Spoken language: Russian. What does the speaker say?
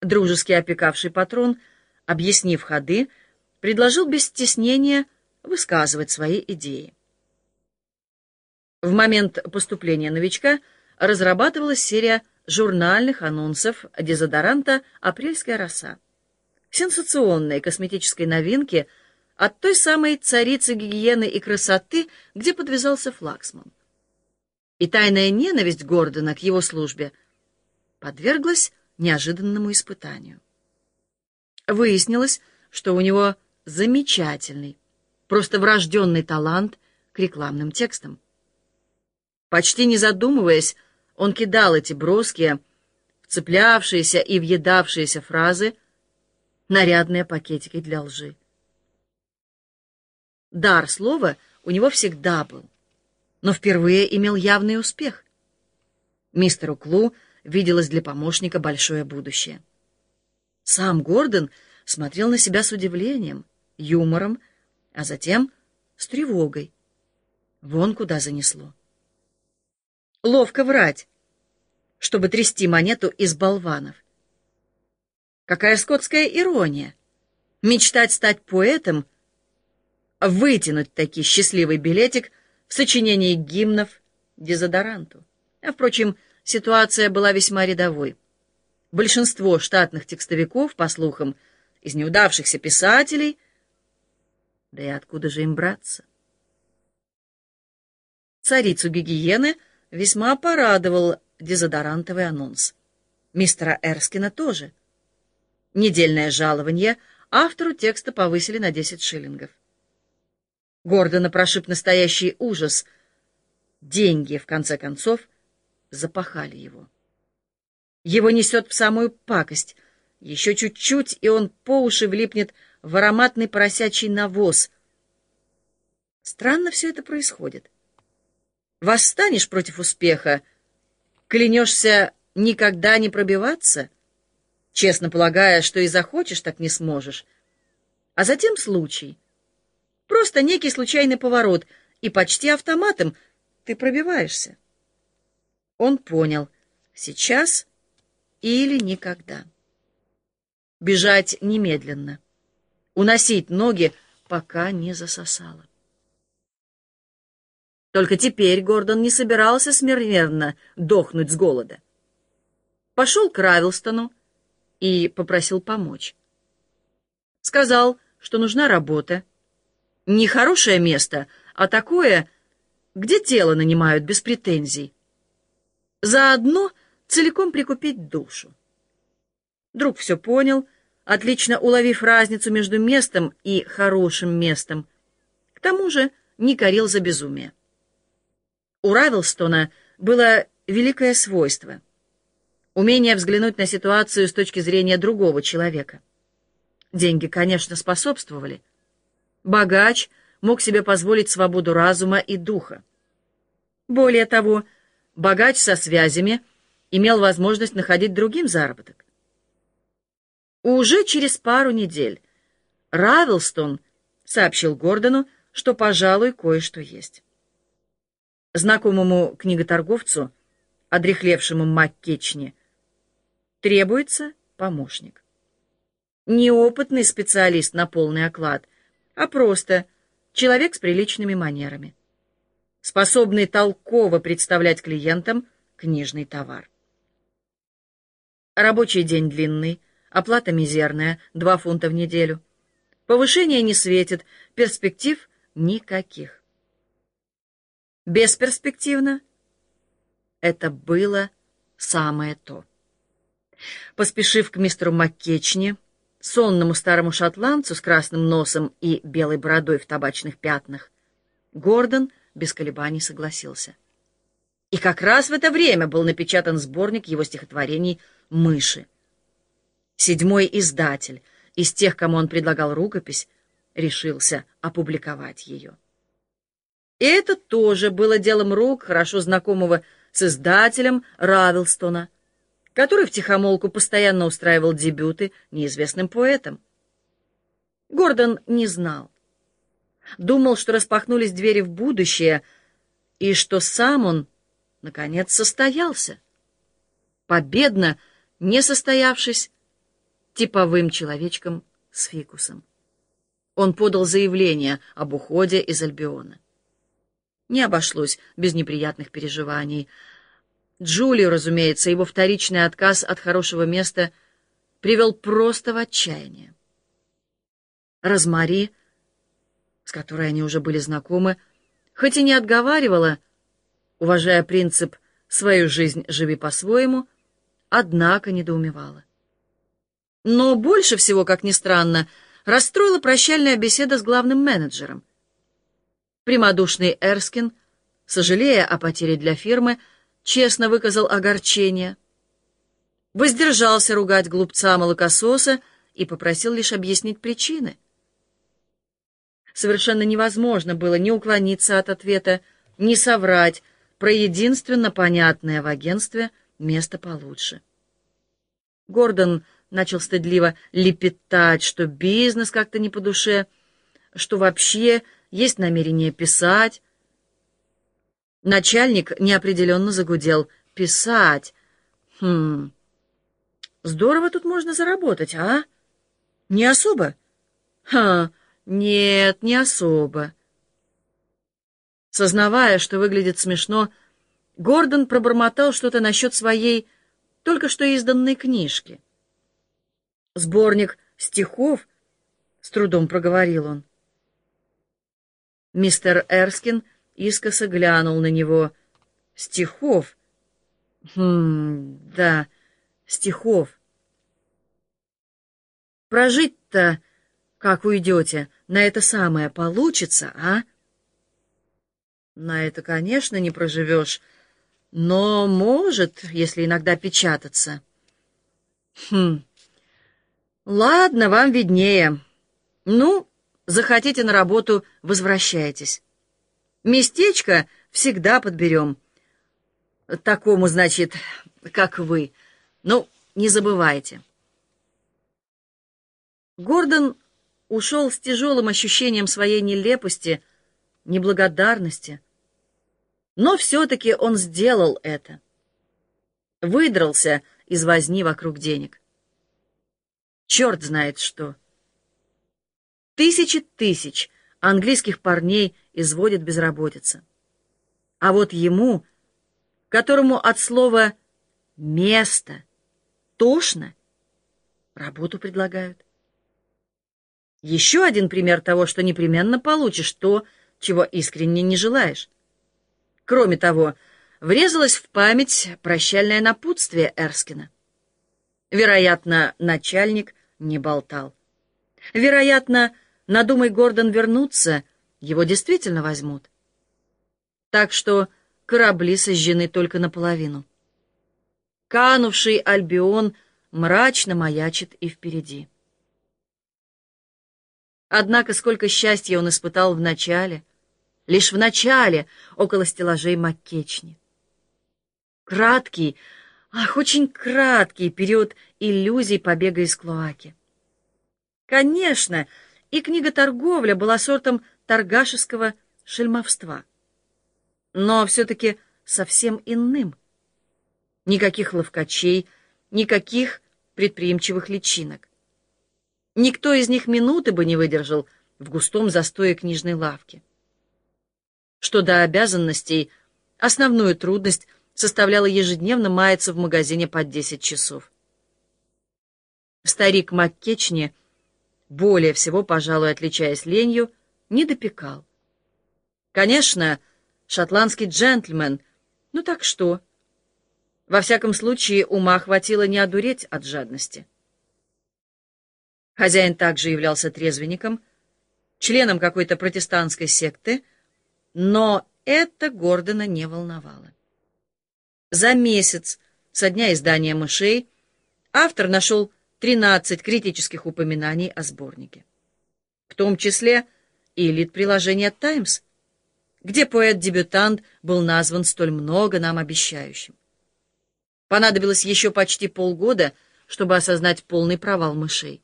Дружески опекавший патрон, объяснив ходы, предложил без стеснения высказывать свои идеи. В момент поступления новичка разрабатывалась серия журнальных анонсов дезодоранта «Апрельская роса». Сенсационной косметической новинки от той самой царицы гигиены и красоты, где подвязался флагсман. И тайная ненависть Гордона к его службе подверглась неожиданному испытанию. Выяснилось, что у него замечательный, просто врожденный талант к рекламным текстам. Почти не задумываясь, он кидал эти броские, вцеплявшиеся и въедавшиеся фразы, нарядные пакетики для лжи. Дар слова у него всегда был, но впервые имел явный успех. Мистеру Клу виделось для помощника большое будущее. Сам Гордон смотрел на себя с удивлением, юмором, а затем с тревогой. Вон куда занесло. Ловко врать, чтобы трясти монету из болванов. Какая скотская ирония! Мечтать стать поэтом, вытянуть таки счастливый билетик в сочинении гимнов дезодоранту. А, впрочем, ситуация была весьма рядовой. Большинство штатных текстовиков, по слухам, из неудавшихся писателей, да и откуда же им браться? Царицу гигиены весьма порадовал дезодорантовый анонс. Мистера Эрскина тоже. Недельное жалование автору текста повысили на 10 шиллингов. Гордона прошиб настоящий ужас. Деньги, в конце концов, — запахали его. Его несет в самую пакость. Еще чуть-чуть, и он по уши влипнет в ароматный поросячий навоз. Странно все это происходит. Восстанешь против успеха, клянешься никогда не пробиваться, честно полагая, что и захочешь, так не сможешь. А затем случай. Просто некий случайный поворот, и почти автоматом ты пробиваешься. Он понял — сейчас или никогда. Бежать немедленно. Уносить ноги, пока не засосало. Только теперь Гордон не собирался смиренно дохнуть с голода. Пошел к Равилстону и попросил помочь. Сказал, что нужна работа. Не хорошее место, а такое, где тело нанимают без претензий. Заодно целиком прикупить душу. Друг все понял, отлично уловив разницу между местом и хорошим местом. К тому же не корил за безумие. У Равилстона было великое свойство — умение взглянуть на ситуацию с точки зрения другого человека. Деньги, конечно, способствовали. Богач мог себе позволить свободу разума и духа. Более того, — богач со связями имел возможность находить другим заработок. Уже через пару недель Равилстон сообщил Гордону, что, пожалуй, кое-что есть. Знакомому книготорговцу, одрехлевшему Маккечне, требуется помощник. Не опытный специалист на полный оклад, а просто человек с приличными манерами способный толково представлять клиентам книжный товар. Рабочий день длинный, оплата мизерная, 2 фунта в неделю. Повышение не светит, перспектив никаких. Бесперспективно? Это было самое то. Поспешив к мистеру Маккечне, сонному старому шотландцу с красным носом и белой бородой в табачных пятнах, Гордон без колебаний согласился. И как раз в это время был напечатан сборник его стихотворений «Мыши». Седьмой издатель из тех, кому он предлагал рукопись, решился опубликовать ее. И это тоже было делом рук хорошо знакомого с издателем Равилстона, который втихомолку постоянно устраивал дебюты неизвестным поэтам. Гордон не знал, думал, что распахнулись двери в будущее, и что сам он, наконец, состоялся. Победно, не состоявшись, типовым человечком с фикусом. Он подал заявление об уходе из Альбиона. Не обошлось без неприятных переживаний. Джулию, разумеется, его вторичный отказ от хорошего места привел просто в отчаяние. Розмари, с которой они уже были знакомы, хоть и не отговаривала, уважая принцип «свою жизнь живи по-своему», однако недоумевала. Но больше всего, как ни странно, расстроила прощальная беседа с главным менеджером. Прямодушный Эрскин, сожалея о потере для фирмы, честно выказал огорчение. Воздержался ругать глупца-молокососа и попросил лишь объяснить причины. Совершенно невозможно было ни уклониться от ответа, ни соврать про единственно понятное в агентстве место получше. Гордон начал стыдливо лепетать, что бизнес как-то не по душе, что вообще есть намерение писать. Начальник неопределенно загудел. «Писать? Хм... Здорово тут можно заработать, а? Не особо?» «Ха, нет, не особо». Сознавая, что выглядит смешно, Гордон пробормотал что-то насчет своей только что изданной книжки. «Сборник стихов?» — с трудом проговорил он. Мистер Эрскин искоса глянул на него. «Стихов?» «Хм, да, стихов». «Прожить-то, как уйдете, на это самое получится, а?» «На это, конечно, не проживешь, но может, если иногда печататься». «Хм, Ладно, вам виднее. Ну, захотите на работу, возвращайтесь. Местечко всегда подберем. Такому, значит, как вы. Ну, не забывайте. Гордон ушел с тяжелым ощущением своей нелепости, неблагодарности. Но все-таки он сделал это. Выдрался из возни вокруг денег. Черт знает что. Тысячи тысяч английских парней изводит безработица. А вот ему, которому от слова «место» тошно, работу предлагают. Еще один пример того, что непременно получишь то, чего искренне не желаешь. Кроме того, врезалось в память прощальное напутствие Эрскина. Вероятно, начальник не болтал. Вероятно, надумай Гордон вернуться, его действительно возьмут. Так что корабли сожжены только наполовину. Канувший Альбион мрачно маячит и впереди. Однако сколько счастья он испытал в начале, лишь в начале, около стеллажей Маккечни. Краткий, ах, очень краткий период иллюзий побега из Клоаки. Конечно, и книготорговля была сортом торгашеского шельмовства. Но все-таки совсем иным. Никаких ловкачей, никаких предприимчивых личинок. Никто из них минуты бы не выдержал в густом застое книжной лавки. Что до обязанностей, основную трудность составляла ежедневно маяться в магазине под 10 часов. Старик Маккечни, более всего, пожалуй, отличаясь ленью, не допекал. Конечно, шотландский джентльмен, ну так что? Во всяком случае, ума хватило не одуреть от жадности. Хозяин также являлся трезвенником, членом какой-то протестантской секты, но это Гордона не волновало. За месяц со дня издания «Мышей» автор нашел 13 критических упоминаний о сборнике. В том числе и элит-приложение «Таймс», где поэт-дебютант был назван столь много нам обещающим. Понадобилось еще почти полгода, чтобы осознать полный провал мышей.